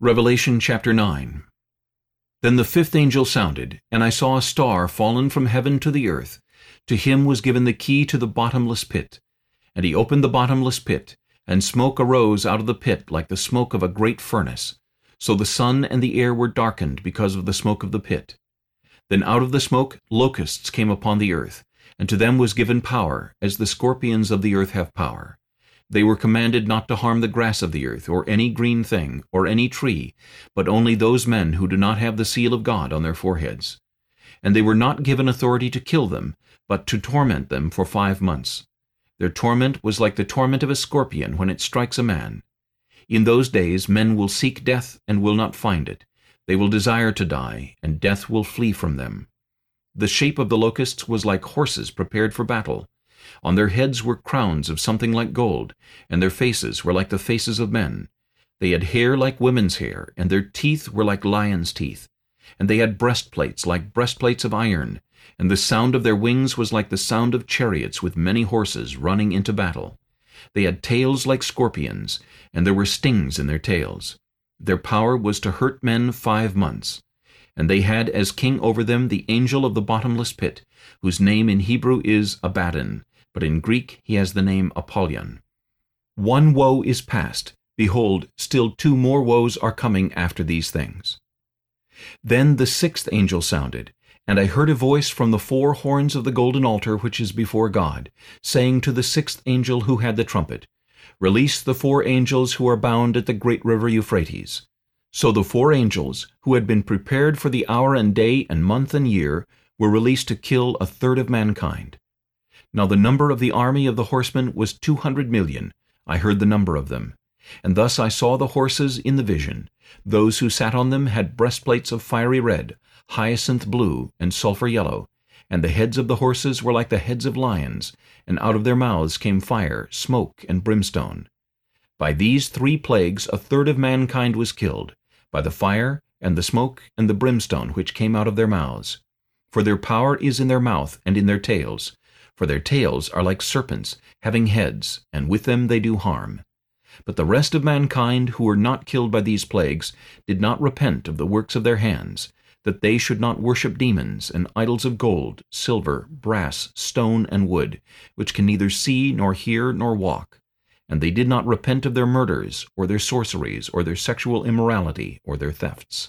Revelation chapter 9 Then the fifth angel sounded, and I saw a star fallen from heaven to the earth. To him was given the key to the bottomless pit. And he opened the bottomless pit, and smoke arose out of the pit like the smoke of a great furnace. So the sun and the air were darkened because of the smoke of the pit. Then out of the smoke locusts came upon the earth, and to them was given power, as the scorpions of the earth have power. They were commanded not to harm the grass of the earth, or any green thing, or any tree, but only those men who do not have the seal of God on their foreheads. And they were not given authority to kill them, but to torment them for five months. Their torment was like the torment of a scorpion when it strikes a man. In those days men will seek death and will not find it. They will desire to die, and death will flee from them. The shape of the locusts was like horses prepared for battle. On their heads were crowns of something like gold, and their faces were like the faces of men. They had hair like women's hair, and their teeth were like lions' teeth. And they had breastplates like breastplates of iron, and the sound of their wings was like the sound of chariots with many horses running into battle. They had tails like scorpions, and there were stings in their tails. Their power was to hurt men five months. And they had as king over them the angel of the bottomless pit, whose name in Hebrew is Abaddon, but in Greek he has the name Apollyon. One woe is past. Behold, still two more woes are coming after these things. Then the sixth angel sounded, and I heard a voice from the four horns of the golden altar which is before God, saying to the sixth angel who had the trumpet, Release the four angels who are bound at the great river Euphrates. So the four angels, who had been prepared for the hour and day and month and year, were released to kill a third of mankind. Now the number of the army of the horsemen was two hundred million. I heard the number of them. And thus I saw the horses in the vision. Those who sat on them had breastplates of fiery red, hyacinth blue, and sulfur yellow, and the heads of the horses were like the heads of lions, and out of their mouths came fire, smoke, and brimstone. By these three plagues a third of mankind was killed, by the fire, and the smoke, and the brimstone which came out of their mouths. For their power is in their mouth and in their tails, for their tails are like serpents, having heads, and with them they do harm. But the rest of mankind who were not killed by these plagues did not repent of the works of their hands, that they should not worship demons and idols of gold, silver, brass, stone, and wood, which can neither see, nor hear, nor walk. And they did not repent of their murders, or their sorceries, or their sexual immorality, or their thefts.